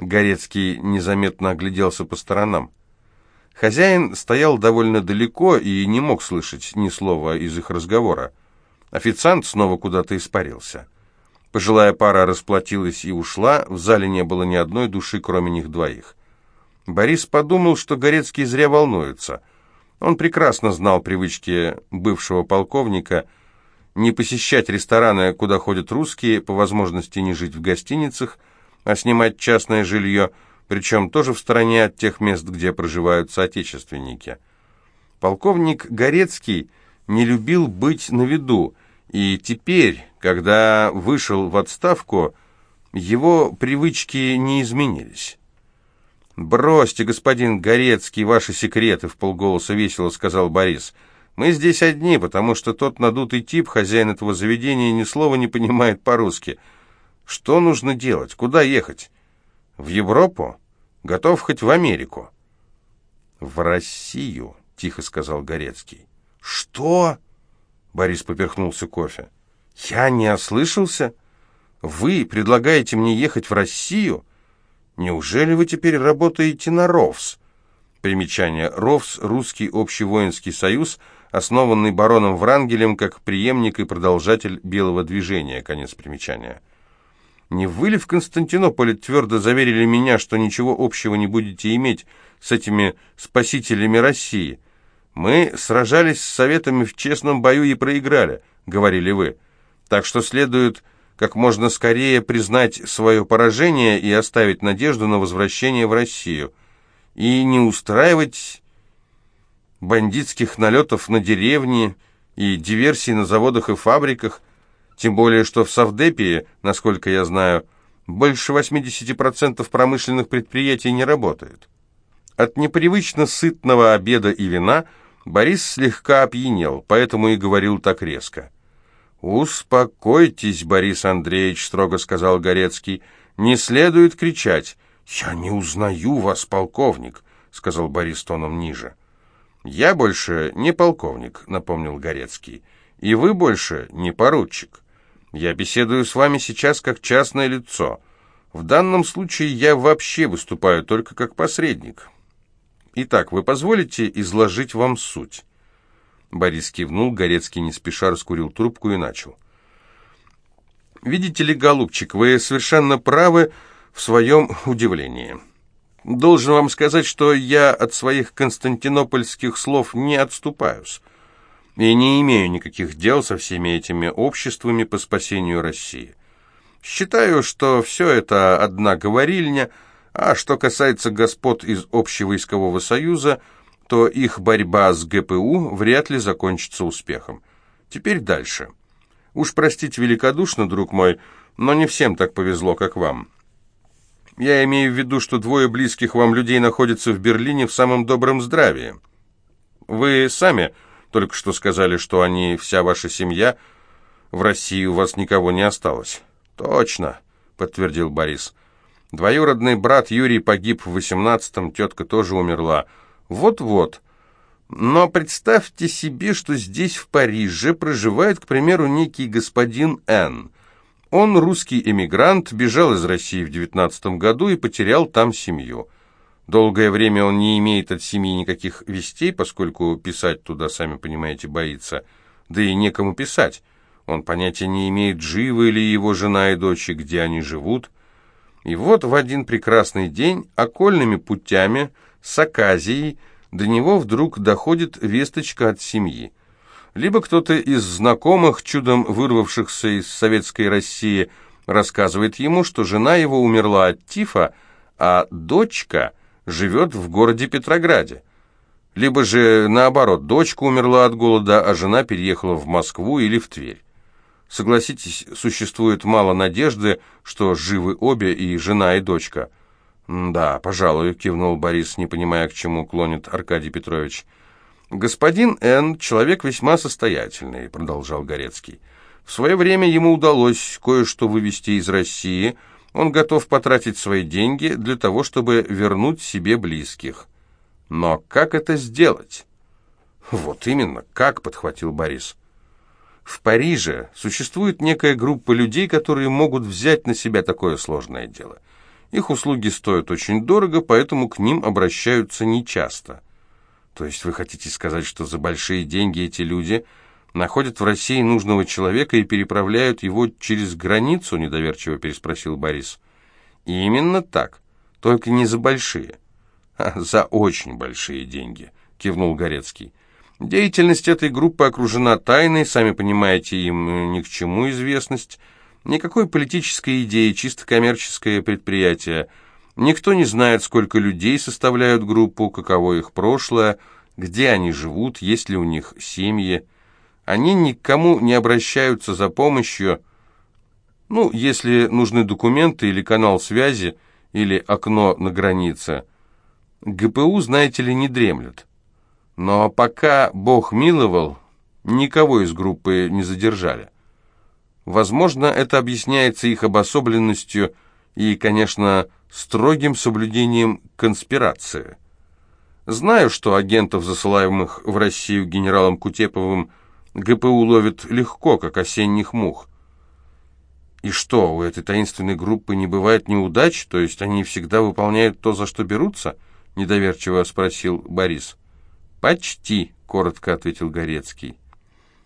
Горецкий незаметно огляделся по сторонам. Хозяин стоял довольно далеко и не мог слышать ни слова из их разговора. Официант снова куда-то испарился. Пожилая пара расплатилась и ушла, в зале не было ни одной души, кроме них двоих. Борис подумал, что Горецкий зря волнуется. Он прекрасно знал привычки бывшего полковника не посещать рестораны, куда ходят русские, по возможности не жить в гостиницах, а снимать частное жилье, причем тоже в стороне от тех мест, где проживают соотечественники. Полковник Горецкий не любил быть на виду, и теперь, когда вышел в отставку, его привычки не изменились. «Бросьте, господин Горецкий, ваши секреты», — в полголоса весело сказал Борис. «Мы здесь одни, потому что тот надутый тип, хозяин этого заведения, ни слова не понимает по-русски. Что нужно делать? Куда ехать? В Европу? Готов хоть в Америку?» «В Россию», — тихо сказал Горецкий. «Что?» — Борис поперхнулся кофе. «Я не ослышался? Вы предлагаете мне ехать в Россию?» Неужели вы теперь работаете на РОВС? Примечание. РОВС – Русский общевоинский союз, основанный бароном Врангелем как преемник и продолжатель Белого движения. Конец примечания. Не вы ли в Константинополе твердо заверили меня, что ничего общего не будете иметь с этими спасителями России? Мы сражались с советами в честном бою и проиграли, говорили вы. Так что следует как можно скорее признать свое поражение и оставить надежду на возвращение в Россию, и не устраивать бандитских налетов на деревни и диверсий на заводах и фабриках, тем более что в Савдепии, насколько я знаю, больше 80% промышленных предприятий не работают. От непривычно сытного обеда и вина Борис слегка опьянел, поэтому и говорил так резко. «Успокойтесь, Борис Андреевич», — строго сказал Горецкий. «Не следует кричать». «Я не узнаю вас, полковник», — сказал Борис тоном ниже. «Я больше не полковник», — напомнил Горецкий. «И вы больше не поручик. Я беседую с вами сейчас как частное лицо. В данном случае я вообще выступаю только как посредник. Итак, вы позволите изложить вам суть?» Борис кивнул, Горецкий не спеша раскурил трубку и начал. «Видите ли, голубчик, вы совершенно правы в своем удивлении. Должен вам сказать, что я от своих константинопольских слов не отступаюсь и не имею никаких дел со всеми этими обществами по спасению России. Считаю, что все это одна говорильня, а что касается господ из Общевойскового союза – то их борьба с ГПУ вряд ли закончится успехом. Теперь дальше. Уж простите великодушно, друг мой, но не всем так повезло, как вам. Я имею в виду, что двое близких вам людей находятся в Берлине в самом добром здравии. Вы сами только что сказали, что они вся ваша семья. В России у вас никого не осталось. Точно, подтвердил Борис. Двоюродный брат Юрий погиб в восемнадцатом, тетка тоже умерла. Вот-вот. Но представьте себе, что здесь, в Париже, проживает, к примеру, некий господин Н. Он русский эмигрант, бежал из России в 19 году и потерял там семью. Долгое время он не имеет от семьи никаких вестей, поскольку писать туда, сами понимаете, боится. Да и некому писать. Он понятия не имеет, живы ли его жена и дочь, где они живут. И вот в один прекрасный день окольными путями с Аказией до него вдруг доходит весточка от семьи. Либо кто-то из знакомых, чудом вырвавшихся из советской России, рассказывает ему, что жена его умерла от тифа, а дочка живет в городе Петрограде. Либо же, наоборот, дочка умерла от голода, а жена переехала в Москву или в Тверь. Согласитесь, существует мало надежды, что живы обе, и жена, и дочка – «Да, пожалуй», — кивнул Борис, не понимая, к чему клонит Аркадий Петрович. «Господин Н. человек весьма состоятельный», — продолжал Горецкий. «В свое время ему удалось кое-что вывести из России. Он готов потратить свои деньги для того, чтобы вернуть себе близких. Но как это сделать?» «Вот именно, как», — подхватил Борис. «В Париже существует некая группа людей, которые могут взять на себя такое сложное дело». Их услуги стоят очень дорого, поэтому к ним обращаются нечасто. То есть вы хотите сказать, что за большие деньги эти люди находят в России нужного человека и переправляют его через границу, недоверчиво переспросил Борис. И именно так, только не за большие, а за очень большие деньги, кивнул Горецкий. Деятельность этой группы окружена тайной, сами понимаете, им ни к чему известность. Никакой политической идеи, чисто коммерческое предприятие. Никто не знает, сколько людей составляют группу, каково их прошлое, где они живут, есть ли у них семьи. Они никому не обращаются за помощью. Ну, если нужны документы или канал связи, или окно на границе. ГПУ, знаете ли, не дремлет. Но пока Бог миловал, никого из группы не задержали. Возможно, это объясняется их обособленностью и, конечно, строгим соблюдением конспирации. Знаю, что агентов, засылаемых в Россию генералом Кутеповым, ГПУ ловит легко, как осенних мух. И что, у этой таинственной группы не бывает неудач, то есть они всегда выполняют то, за что берутся? Недоверчиво спросил Борис. «Почти», — коротко ответил Горецкий.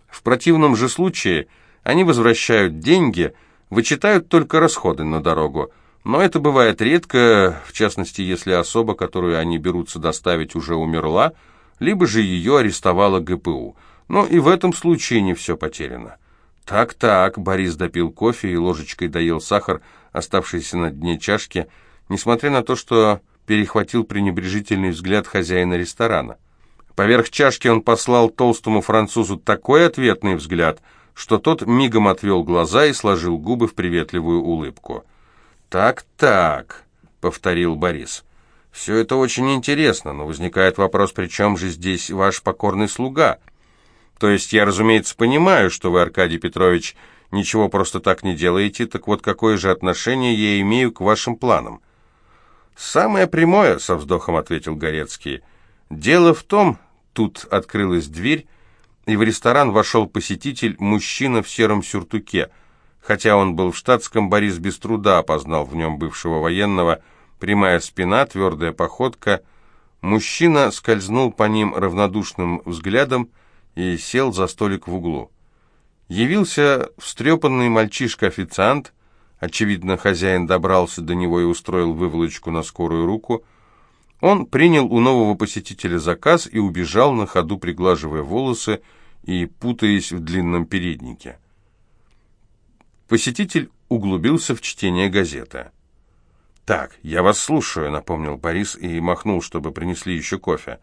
«В противном же случае они возвращают деньги, вычитают только расходы на дорогу, но это бывает редко, в частности, если особа, которую они берутся доставить, уже умерла, либо же ее арестовала ГПУ. Но и в этом случае не все потеряно». «Так-так», — Борис допил кофе и ложечкой доел сахар, оставшийся на дне чашки, несмотря на то, что перехватил пренебрежительный взгляд хозяина ресторана. Поверх чашки он послал толстому французу такой ответный взгляд, что тот мигом отвел глаза и сложил губы в приветливую улыбку. «Так-так», — повторил Борис, — «все это очень интересно, но возникает вопрос, при чем же здесь ваш покорный слуга? То есть я, разумеется, понимаю, что вы, Аркадий Петрович, ничего просто так не делаете, так вот какое же отношение я имею к вашим планам?» «Самое прямое», — со вздохом ответил Горецкий, — Дело в том, тут открылась дверь, и в ресторан вошел посетитель, мужчина в сером сюртуке. Хотя он был в штатском, Борис без труда опознал в нем бывшего военного, прямая спина, твердая походка. Мужчина скользнул по ним равнодушным взглядом и сел за столик в углу. Явился встрепанный мальчишка-официант, очевидно, хозяин добрался до него и устроил выволочку на скорую руку, он принял у нового посетителя заказ и убежал на ходу, приглаживая волосы и путаясь в длинном переднике. Посетитель углубился в чтение газеты. «Так, я вас слушаю», — напомнил Борис и махнул, чтобы принесли еще кофе.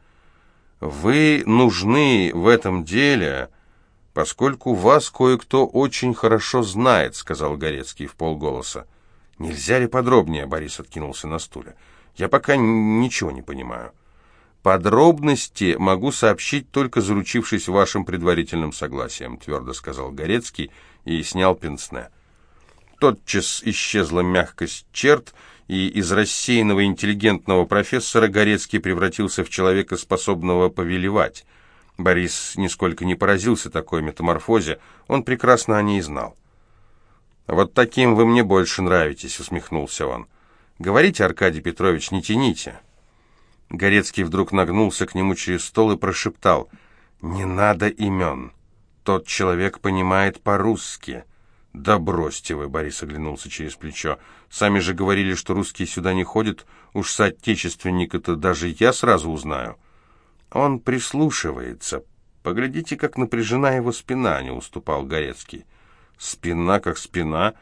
«Вы нужны в этом деле, поскольку вас кое-кто очень хорошо знает», — сказал Горецкий в полголоса. «Нельзя ли подробнее?» — Борис откинулся на стуле. Я пока ничего не понимаю. Подробности могу сообщить, только заручившись вашим предварительным согласием, твердо сказал Горецкий и снял пенсне. Тотчас исчезла мягкость черт, и из рассеянного интеллигентного профессора Горецкий превратился в человека, способного повелевать. Борис нисколько не поразился такой метаморфозе, он прекрасно о ней знал. «Вот таким вы мне больше нравитесь», — усмехнулся он. «Говорите, Аркадий Петрович, не тяните». Горецкий вдруг нагнулся к нему через стол и прошептал «Не надо имен. Тот человек понимает по-русски». «Да бросьте вы», — Борис оглянулся через плечо. «Сами же говорили, что русские сюда не ходят. Уж соотечественника-то даже я сразу узнаю». «Он прислушивается. Поглядите, как напряжена его спина», — не уступал Горецкий. «Спина как спина»,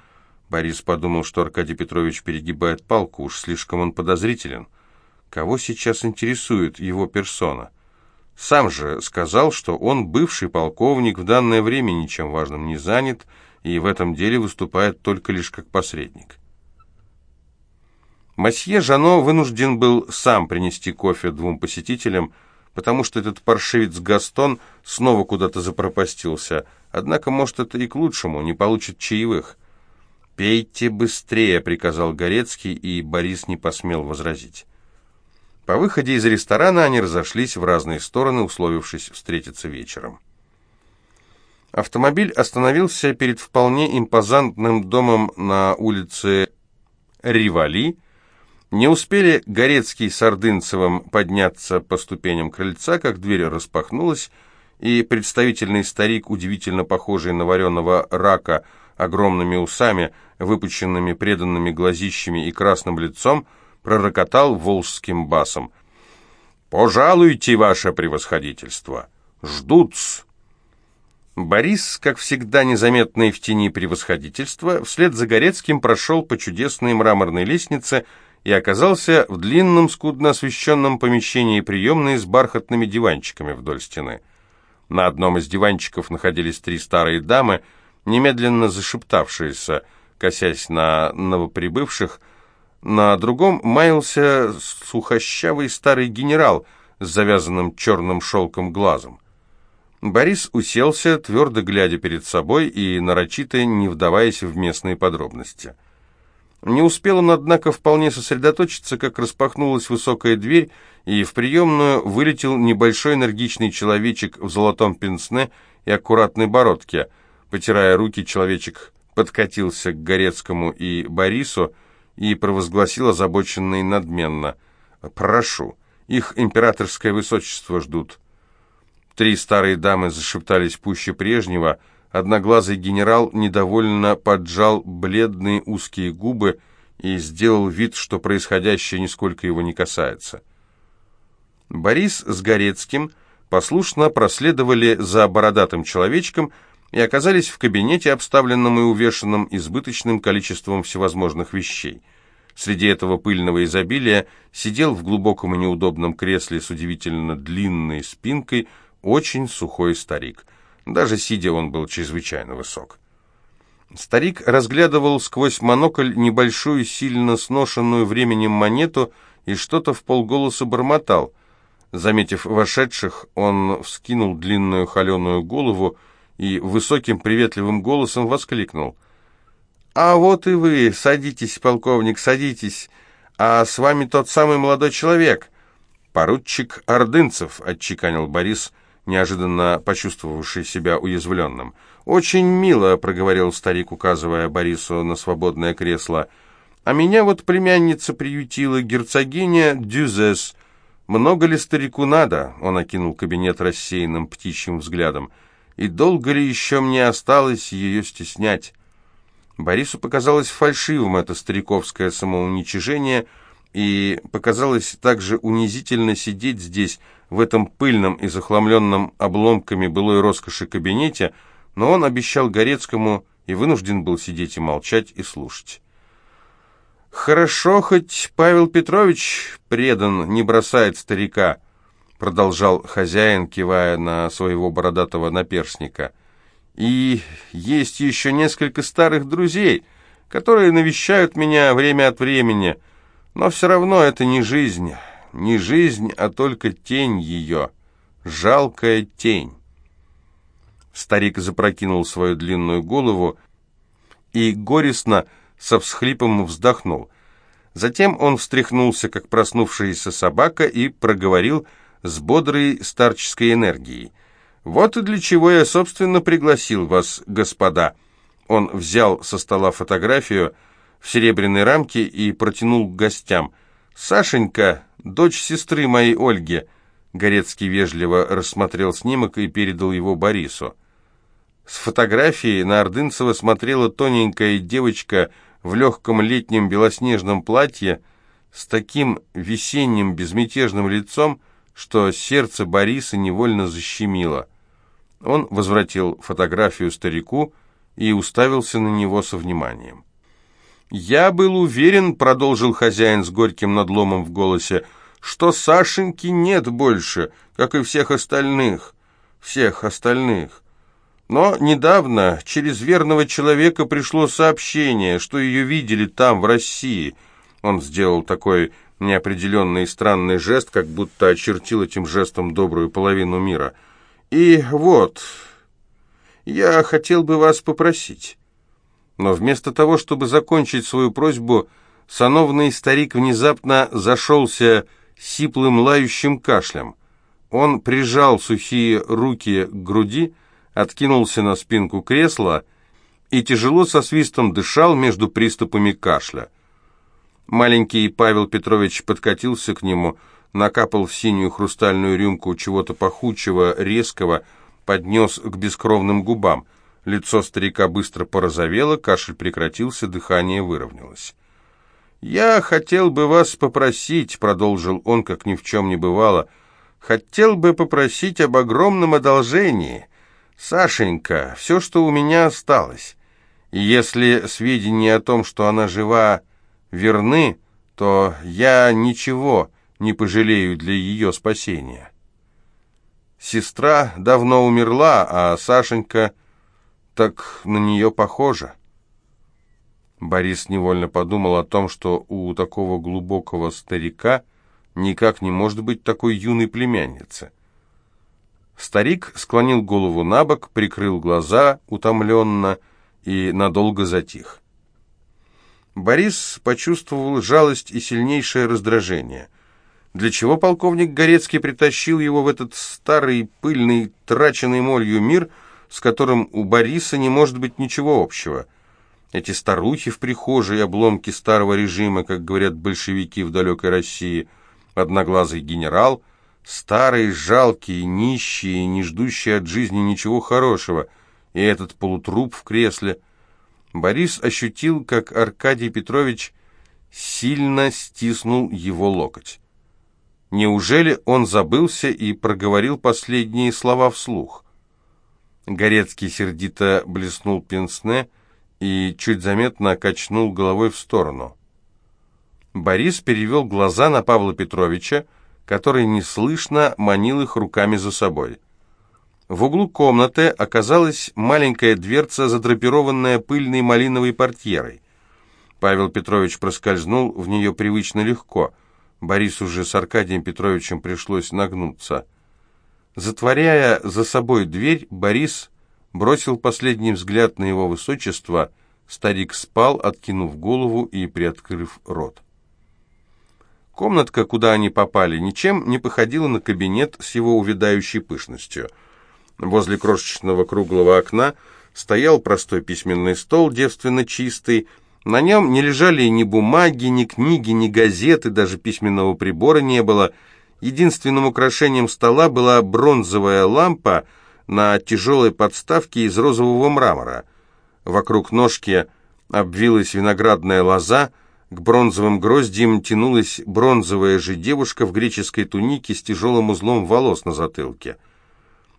Борис подумал, что Аркадий Петрович перегибает палку, уж слишком он подозрителен. Кого сейчас интересует его персона? Сам же сказал, что он бывший полковник, в данное время ничем важным не занят, и в этом деле выступает только лишь как посредник. Масье Жано вынужден был сам принести кофе двум посетителям, потому что этот паршивец Гастон снова куда-то запропастился. Однако, может, это и к лучшему, не получит чаевых. «Пейте быстрее», — приказал Горецкий, и Борис не посмел возразить. По выходе из ресторана они разошлись в разные стороны, условившись встретиться вечером. Автомобиль остановился перед вполне импозантным домом на улице Ривали. Не успели Горецкий с Ордынцевым подняться по ступеням крыльца, как дверь распахнулась, и представительный старик, удивительно похожий на вареного рака, огромными усами, выпученными преданными глазищами и красным лицом, пророкотал волжским басом. «Пожалуйте, ваше превосходительство! Ждут-с!» Борис, как всегда незаметный в тени превосходительства, вслед за Горецким прошел по чудесной мраморной лестнице и оказался в длинном, скудно освещенном помещении приемной с бархатными диванчиками вдоль стены. На одном из диванчиков находились три старые дамы, немедленно зашептавшиеся, косясь на новоприбывших, на другом маялся сухощавый старый генерал с завязанным черным шелком глазом. Борис уселся, твердо глядя перед собой и нарочито не вдаваясь в местные подробности. Не успел он, однако, вполне сосредоточиться, как распахнулась высокая дверь, и в приемную вылетел небольшой энергичный человечек в золотом пенсне и аккуратной бородке. Потирая руки, человечек подкатился к Горецкому и Борису и провозгласил озабоченно и надменно. «Прошу, их императорское высочество ждут». Три старые дамы зашептались пуще прежнего. Одноглазый генерал недовольно поджал бледные узкие губы и сделал вид, что происходящее нисколько его не касается. Борис с Горецким послушно проследовали за бородатым человечком и оказались в кабинете, обставленном и увешанном избыточным количеством всевозможных вещей. Среди этого пыльного изобилия сидел в глубоком и неудобном кресле с удивительно длинной спинкой очень сухой старик. Даже сидя он был чрезвычайно высок. Старик разглядывал сквозь монокль небольшую, сильно сношенную временем монету и что-то в полголоса бормотал. Заметив вошедших, он вскинул длинную холеную голову и высоким приветливым голосом воскликнул. «А вот и вы! Садитесь, полковник, садитесь! А с вами тот самый молодой человек!» «Поручик Ордынцев», — отчеканил Борис, неожиданно почувствовавший себя уязвленным. «Очень мило», — проговорил старик, указывая Борису на свободное кресло. «А меня вот племянница приютила, герцогиня Дюзес. Много ли старику надо?» — он окинул кабинет рассеянным птичьим взглядом. «И долго ли еще мне осталось ее стеснять?» Борису показалось фальшивым это стариковское самоуничижение, и показалось также унизительно сидеть здесь, в этом пыльном и захламленном обломками былой роскоши кабинете, но он обещал Горецкому и вынужден был сидеть и молчать и слушать. «Хорошо, хоть Павел Петрович предан, не бросает старика», продолжал хозяин, кивая на своего бородатого наперсника. «И есть еще несколько старых друзей, которые навещают меня время от времени, но все равно это не жизнь» не жизнь, а только тень ее, жалкая тень. Старик запрокинул свою длинную голову и горестно со всхлипом вздохнул. Затем он встряхнулся, как проснувшаяся собака, и проговорил с бодрой старческой энергией. «Вот и для чего я, собственно, пригласил вас, господа». Он взял со стола фотографию в серебряной рамке и протянул к гостям. «Сашенька, дочь сестры моей Ольги». Горецкий вежливо рассмотрел снимок и передал его Борису. С фотографии на Ордынцева смотрела тоненькая девочка в легком летнем белоснежном платье с таким весенним безмятежным лицом, что сердце Бориса невольно защемило. Он возвратил фотографию старику и уставился на него со вниманием. «Я был уверен», — продолжил хозяин с горьким надломом в голосе, «что Сашеньки нет больше, как и всех остальных, всех остальных. Но недавно через верного человека пришло сообщение, что ее видели там, в России». Он сделал такой неопределенный и странный жест, как будто очертил этим жестом добрую половину мира. «И вот, я хотел бы вас попросить». Но вместо того, чтобы закончить свою просьбу, сановный старик внезапно зашелся сиплым лающим кашлем. Он прижал сухие руки к груди, откинулся на спинку кресла и тяжело со свистом дышал между приступами кашля. Маленький Павел Петрович подкатился к нему, накапал в синюю хрустальную рюмку чего-то пахучего, резкого, поднес к бескровным губам. Лицо старика быстро порозовело, кашель прекратился, дыхание выровнялось. «Я хотел бы вас попросить», — продолжил он, как ни в чем не бывало, — «хотел бы попросить об огромном одолжении. Сашенька, все, что у меня осталось. Если сведения о том, что она жива, верны, то я ничего не пожалею для ее спасения. Сестра давно умерла, а Сашенька так на нее похожа. Борис невольно подумал о том, что у такого глубокого старика никак не может быть такой юной племянницы. Старик склонил голову на бок, прикрыл глаза утомленно и надолго затих. Борис почувствовал жалость и сильнейшее раздражение. Для чего полковник Горецкий притащил его в этот старый, пыльный, траченный молью мир, с которым у Бориса не может быть ничего общего? Эти старухи в прихожей, обломки старого режима, как говорят большевики в далекой России, одноглазый генерал, старые, жалкие, нищие, не ждущие от жизни ничего хорошего, и этот полутруп в кресле – Борис ощутил, как Аркадий Петрович сильно стиснул его локоть. Неужели он забылся и проговорил последние слова вслух? Горецкий сердито блеснул пенсне и чуть заметно качнул головой в сторону. Борис перевел глаза на Павла Петровича, который неслышно манил их руками за собой. В углу комнаты оказалась маленькая дверца, задрапированная пыльной малиновой портьерой. Павел Петрович проскользнул в нее привычно легко. Борису же с Аркадием Петровичем пришлось нагнуться. Затворяя за собой дверь, Борис бросил последний взгляд на его высочество. Старик спал, откинув голову и приоткрыв рот. Комнатка, куда они попали, ничем не походила на кабинет с его увядающей пышностью – Возле крошечного круглого окна стоял простой письменный стол, девственно чистый. На нем не лежали ни бумаги, ни книги, ни газеты, даже письменного прибора не было. Единственным украшением стола была бронзовая лампа на тяжелой подставке из розового мрамора. Вокруг ножки обвилась виноградная лоза, к бронзовым гроздьям тянулась бронзовая же девушка в греческой тунике с тяжелым узлом волос на затылке.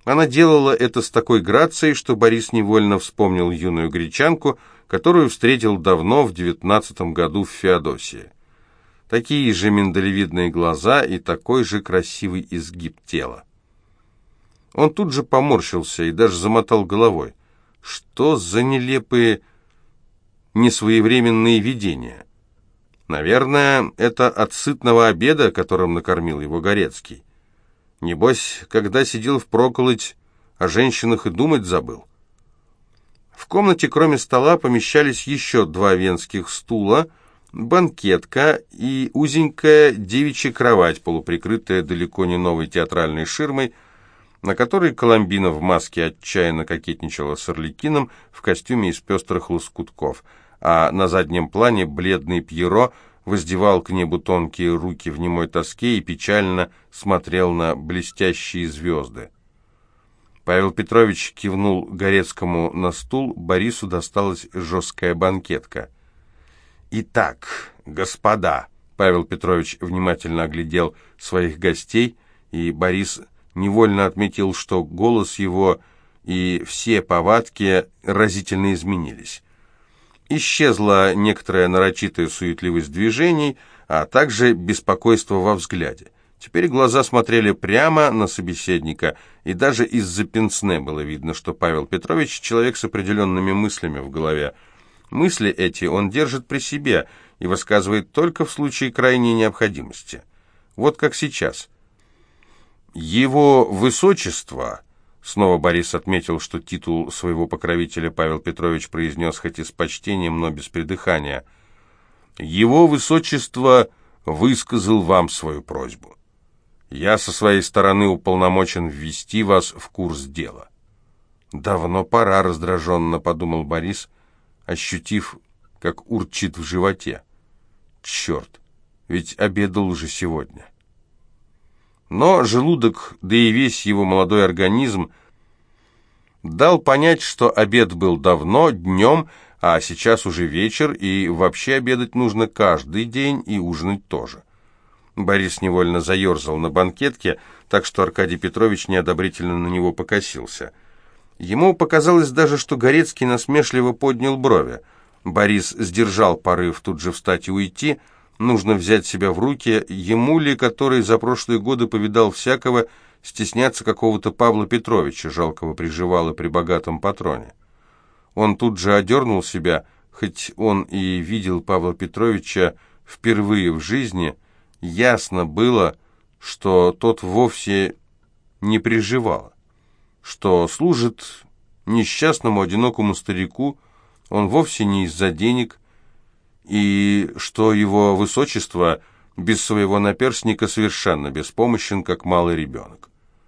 Она делала это с такой грацией, что Борис невольно вспомнил юную гречанку, которую встретил давно, в девятнадцатом году в Феодосии. Такие же миндалевидные глаза и такой же красивый изгиб тела. Он тут же поморщился и даже замотал головой. Что за нелепые, несвоевременные видения? Наверное, это от сытного обеда, которым накормил его Горецкий. Небось, когда сидел в проколоть, о женщинах и думать забыл. В комнате, кроме стола, помещались еще два венских стула, банкетка и узенькая девичья кровать, полуприкрытая далеко не новой театральной ширмой, на которой Коломбина в маске отчаянно кокетничала с Орликином в костюме из пестрых лоскутков, а на заднем плане бледный Пьеро – воздевал к небу тонкие руки в немой тоске и печально смотрел на блестящие звезды. Павел Петрович кивнул Горецкому на стул, Борису досталась жесткая банкетка. «Итак, господа», — Павел Петрович внимательно оглядел своих гостей, и Борис невольно отметил, что голос его и все повадки разительно изменились. Исчезла некоторая нарочитая суетливость движений, а также беспокойство во взгляде. Теперь глаза смотрели прямо на собеседника, и даже из-за пенсне было видно, что Павел Петрович человек с определенными мыслями в голове. Мысли эти он держит при себе и высказывает только в случае крайней необходимости. Вот как сейчас. «Его высочество», Снова Борис отметил, что титул своего покровителя Павел Петрович произнес хоть и с почтением, но без придыхания. «Его высочество высказал вам свою просьбу. Я со своей стороны уполномочен ввести вас в курс дела». «Давно пора», — раздраженно подумал Борис, ощутив, как урчит в животе. Черт, ведь обедал уже сегодня. Но желудок, да и весь его молодой организм, дал понять, что обед был давно, днем, а сейчас уже вечер, и вообще обедать нужно каждый день и ужинать тоже. Борис невольно заерзал на банкетке, так что Аркадий Петрович неодобрительно на него покосился. Ему показалось даже, что Горецкий насмешливо поднял брови. Борис сдержал порыв тут же встать и уйти. Нужно взять себя в руки. Ему ли, который за прошлые годы повидал всякого, стесняться какого-то Павла Петровича, жалкого приживала при богатом патроне? Он тут же одернул себя, хоть он и видел Павла Петровича впервые в жизни, ясно было, что тот вовсе не приживал, что служит несчастному одинокому старику, он вовсе не из-за денег, и что его высочество без своего наперстника совершенно беспомощен, как малый ребенок.